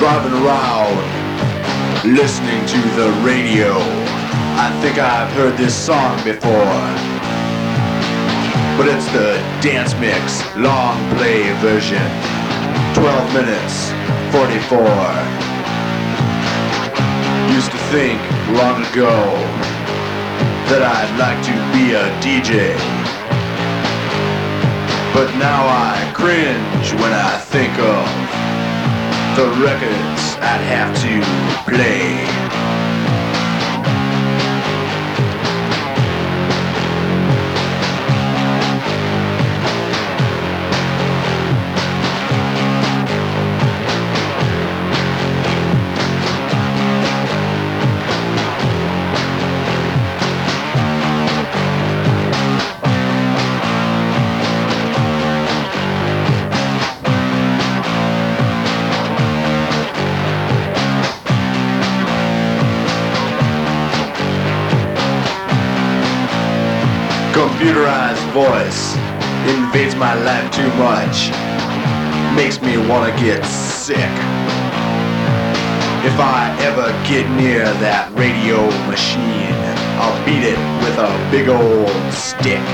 driving around, listening to the radio. I think I've heard this song before. But it's the dance mix long play version. 12 minutes, 44. Used to think long ago that I'd like to be a DJ. But now I cringe when I think the records I'd have to play. Computerized voice invades my life too much. Makes me wanna get sick. If I ever get near that radio machine, I'll beat it with a big old stick.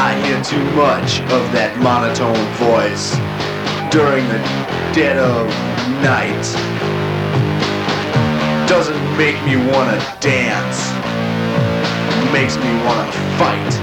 I hear too much of that monotone voice during the dead of night. Doesn't make me wanna dance makes me want to fight.